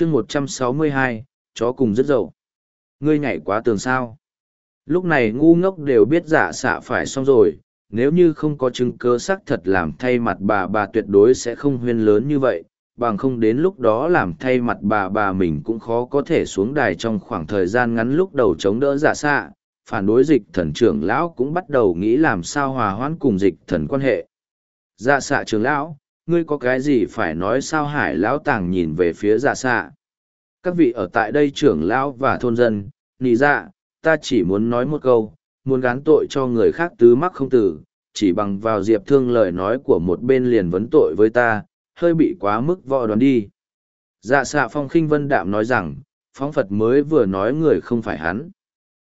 chương một trăm sáu mươi hai, chó cùng rất dậu. Ngươi nhảy quá tường sao? Lúc này ngu ngốc đều biết giả xạ phải xong rồi, nếu như không có chứng cơ xác thật làm thay mặt bà bà tuyệt đối sẽ không huyên lớn như vậy, bằng không đến lúc đó làm thay mặt bà bà mình cũng khó có thể xuống đài trong khoảng thời gian ngắn lúc đầu chống đỡ giả xạ. Phản đối dịch thần trưởng lão cũng bắt đầu nghĩ làm sao hòa hoãn cùng dịch thần quan hệ. Giả xạ trưởng lão ngươi có cái gì phải nói sao hải lão tàng nhìn về phía Dạ xạ? Các vị ở tại đây trưởng lão và thôn dân, nì dạ ta chỉ muốn nói một câu, muốn gán tội cho người khác tứ mắc không tử, chỉ bằng vào diệp thương lời nói của một bên liền vấn tội với ta, hơi bị quá mức võ đoán đi. Dạ xạ phong khinh vân đạm nói rằng, phóng phật mới vừa nói người không phải hắn.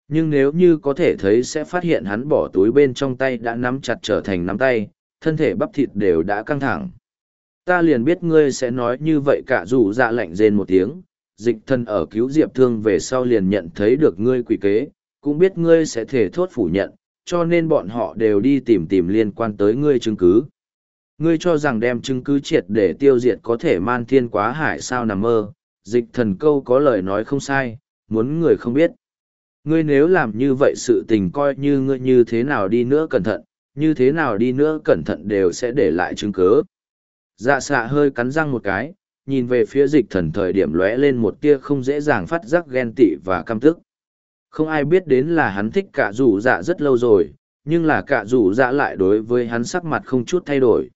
Nhưng nếu như có thể thấy sẽ phát hiện hắn bỏ túi bên trong tay đã nắm chặt trở thành nắm tay, thân thể bắp thịt đều đã căng thẳng ta liền biết ngươi sẽ nói như vậy cả dù dạ lạnh rên một tiếng, dịch thân ở cứu diệp thương về sau liền nhận thấy được ngươi quỷ kế, cũng biết ngươi sẽ thể thốt phủ nhận, cho nên bọn họ đều đi tìm tìm liên quan tới ngươi chứng cứ. Ngươi cho rằng đem chứng cứ triệt để tiêu diệt có thể man thiên quá hải sao nằm mơ, dịch thần câu có lời nói không sai, muốn người không biết. Ngươi nếu làm như vậy sự tình coi như ngươi như thế nào đi nữa cẩn thận, như thế nào đi nữa cẩn thận đều sẽ để lại chứng cứ dạ xạ hơi cắn răng một cái, nhìn về phía dịch thần thời điểm lóe lên một tia không dễ dàng phát giác ghen tị và căm tức. Không ai biết đến là hắn thích cả rủ dạ rất lâu rồi, nhưng là cả rủ dạ lại đối với hắn sắc mặt không chút thay đổi.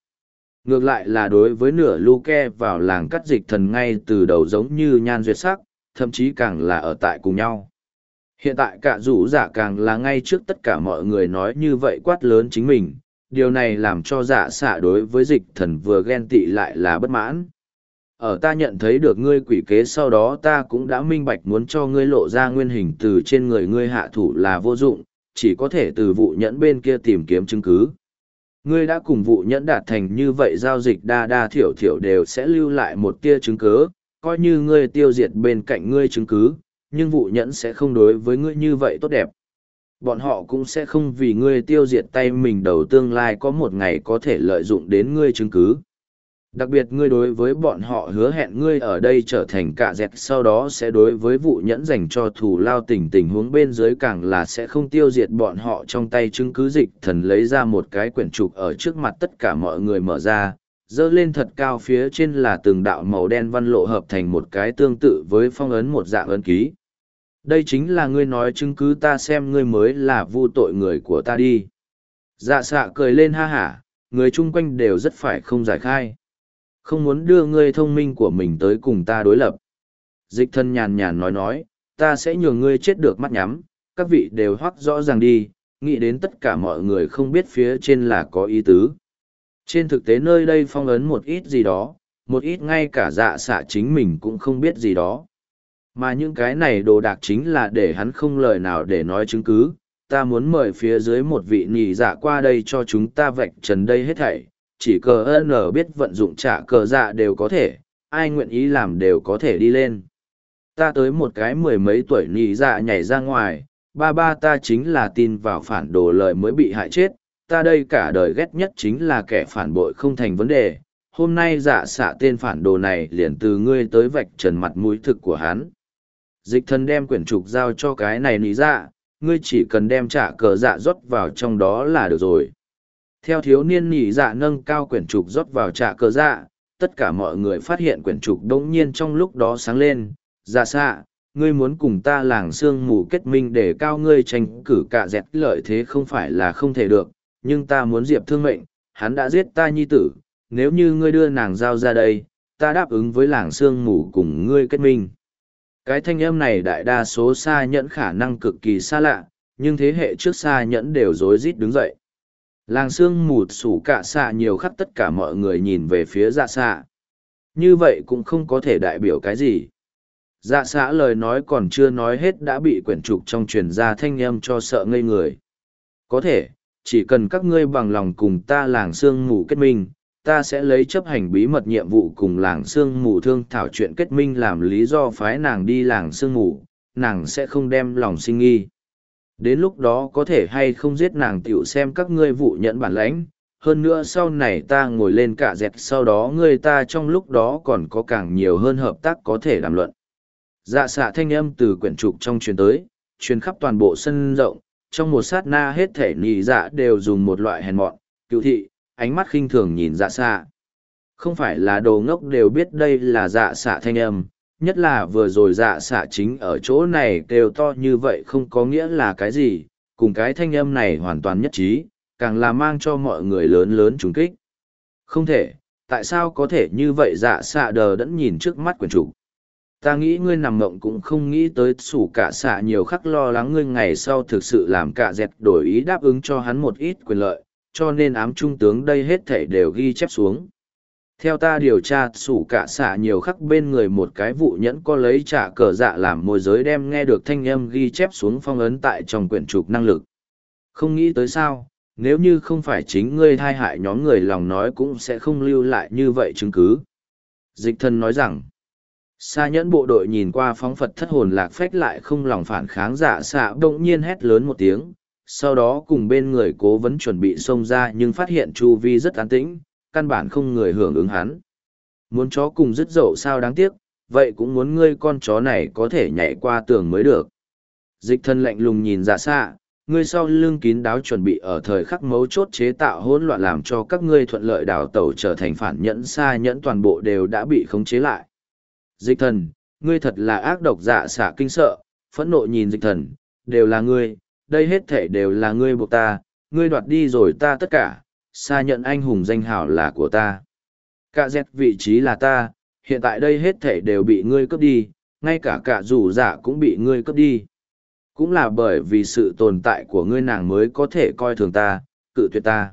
Ngược lại là đối với nửa lu ke vào làng cắt dịch thần ngay từ đầu giống như nhan duyệt sắc, thậm chí càng là ở tại cùng nhau. Hiện tại cả rủ dạ càng là ngay trước tất cả mọi người nói như vậy quát lớn chính mình điều này làm cho dạ xạ đối với dịch thần vừa ghen tị lại là bất mãn. Ở ta nhận thấy được ngươi quỷ kế sau đó ta cũng đã minh bạch muốn cho ngươi lộ ra nguyên hình từ trên người ngươi hạ thủ là vô dụng, chỉ có thể từ vụ nhẫn bên kia tìm kiếm chứng cứ. Ngươi đã cùng vụ nhẫn đạt thành như vậy giao dịch đa đa thiểu thiểu đều sẽ lưu lại một tia chứng cứ, coi như ngươi tiêu diệt bên cạnh ngươi chứng cứ, nhưng vụ nhẫn sẽ không đối với ngươi như vậy tốt đẹp bọn họ cũng sẽ không vì ngươi tiêu diệt tay mình đầu tương lai có một ngày có thể lợi dụng đến ngươi chứng cứ Đặc biệt ngươi đối với bọn họ hứa hẹn ngươi ở đây trở thành cả dẹt sau đó sẽ đối với vụ nhẫn dành cho thù lao tình tình huống bên dưới càng là sẽ không tiêu diệt bọn họ trong tay chứng cứ dịch thần lấy ra một cái quyển trục ở trước mặt tất cả mọi người mở ra, dơ lên thật cao phía trên là từng đạo màu đen văn lộ hợp thành một cái tương tự với phong ấn một dạng ấn ký. Đây chính là ngươi nói chứng cứ ta xem ngươi mới là vu tội người của ta đi. Dạ xạ cười lên ha hả, người chung quanh đều rất phải không giải khai không muốn đưa ngươi thông minh của mình tới cùng ta đối lập. Dịch thân nhàn nhàn nói nói, ta sẽ nhường ngươi chết được mắt nhắm, các vị đều hoắc rõ ràng đi, nghĩ đến tất cả mọi người không biết phía trên là có ý tứ. Trên thực tế nơi đây phong ấn một ít gì đó, một ít ngay cả dạ xạ chính mình cũng không biết gì đó. Mà những cái này đồ đạc chính là để hắn không lời nào để nói chứng cứ, ta muốn mời phía dưới một vị nhị dạ qua đây cho chúng ta vạch trần đây hết thảy, chỉ cờ n biết vận dụng trả cờ dạ đều có thể. Ai nguyện ý làm đều có thể đi lên. Ta tới một cái mười mấy tuổi nhị dạ nhảy ra ngoài. Ba ba ta chính là tin vào phản đồ lời mới bị hại chết. Ta đây cả đời ghét nhất chính là kẻ phản bội không thành vấn đề. Hôm nay dạ xạ tên phản đồ này liền từ ngươi tới vạch trần mặt mũi thực của hắn dịch thần đem quyển trục giao cho cái này lý dạ ngươi chỉ cần đem trả cờ dạ rót vào trong đó là được rồi theo thiếu niên nỉ dạ nâng cao quyển trục rót vào trả cờ dạ, tất cả mọi người phát hiện quyển trục đống nhiên trong lúc đó sáng lên. Dạ xạ, ngươi muốn cùng ta làng sương mù kết minh để cao ngươi tranh cử cả dẹt lợi thế không phải là không thể được, nhưng ta muốn diệp thương mệnh, hắn đã giết ta nhi tử, nếu như ngươi đưa nàng giao ra đây, ta đáp ứng với làng sương mù cùng ngươi kết minh. Cái thanh âm này đại đa số xa nhẫn khả năng cực kỳ xa lạ, nhưng thế hệ trước xa nhẫn đều rối rít đứng dậy. Làng sương mù sủ cả xạ nhiều khắp tất cả mọi người nhìn về phía dạ xạ. Như vậy cũng không có thể đại biểu cái gì. Dạ xạ lời nói còn chưa nói hết đã bị quyển trục trong truyền ra thanh âm cho sợ ngây người. Có thể, chỉ cần các ngươi bằng lòng cùng ta làng sương mù kết minh, ta sẽ lấy chấp hành bí mật nhiệm vụ cùng làng sương mù thương thảo chuyện kết minh làm lý do phái nàng đi làng sương mù, nàng sẽ không đem lòng sinh nghi. Đến lúc đó có thể hay không giết nàng tiểu xem các ngươi vụ nhận bản lãnh, hơn nữa sau này ta ngồi lên cả dẹt sau đó ngươi ta trong lúc đó còn có càng nhiều hơn hợp tác có thể đàm luận. Dạ xạ thanh âm từ quyển trục trong truyền tới, truyền khắp toàn bộ sân rộng, trong một sát na hết thể nì dạ đều dùng một loại hèn mọn, cựu thị, ánh mắt khinh thường nhìn dạ xạ. Không phải là đồ ngốc đều biết đây là dạ xạ thanh âm, nhất là vừa rồi dạ xạ chính ở chỗ này kêu to như vậy không có nghĩa là cái gì, cùng cái thanh âm này hoàn toàn nhất trí, càng là mang cho mọi người lớn lớn trùng kích. Không thể, tại sao có thể như vậy dạ xạ đờ đẫn nhìn trước mắt quyển chủ. Ta nghĩ ngươi nằm mộng cũng không nghĩ tới sủ cả xạ nhiều khắc lo lắng ngươi ngày sau thực sự làm cả dẹt đổi ý đáp ứng cho hắn một ít quyền lợi, cho nên ám trung tướng đây hết thể đều ghi chép xuống. Theo ta điều tra sủ cả xạ nhiều khắc bên người một cái vụ nhẫn có lấy trả cờ dạ làm môi giới đem nghe được thanh âm ghi chép xuống phong ấn tại trong quyển trục năng lực. Không nghĩ tới sao, nếu như không phải chính ngươi thai hại nhóm người lòng nói cũng sẽ không lưu lại như vậy chứng cứ. Dịch thân nói rằng, xa nhẫn bộ đội nhìn qua phóng Phật thất hồn lạc phách lại không lòng phản kháng giả xạ đông nhiên hét lớn một tiếng, sau đó cùng bên người cố vấn chuẩn bị xông ra nhưng phát hiện chu vi rất an tĩnh, căn bản không người hưởng ứng hắn. Muốn chó cùng dứt dậu sao đáng tiếc, vậy cũng muốn ngươi con chó này có thể nhảy qua tường mới được. Dịch thân lạnh lùng nhìn ra xạ, ngươi sau lưng kín đáo chuẩn bị ở thời khắc mấu chốt chế tạo hỗn loạn làm cho các ngươi thuận lợi đào tẩu trở thành phản nhẫn xa nhẫn toàn bộ đều đã bị khống chế lại. Dịch thần, ngươi thật là ác độc dạ xả kinh sợ, phẫn nộ nhìn dịch thần, đều là ngươi, đây hết thể đều là ngươi buộc ta, ngươi đoạt đi rồi ta tất cả, xa nhận anh hùng danh hào là của ta. Cả dẹt vị trí là ta, hiện tại đây hết thể đều bị ngươi cướp đi, ngay cả cả rủ giả cũng bị ngươi cướp đi. Cũng là bởi vì sự tồn tại của ngươi nàng mới có thể coi thường ta, cự tuyệt ta.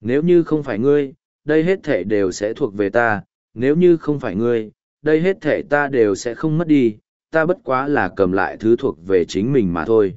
Nếu như không phải ngươi, đây hết thể đều sẽ thuộc về ta, nếu như không phải ngươi, đây hết thể ta đều sẽ không mất đi, ta bất quá là cầm lại thứ thuộc về chính mình mà thôi.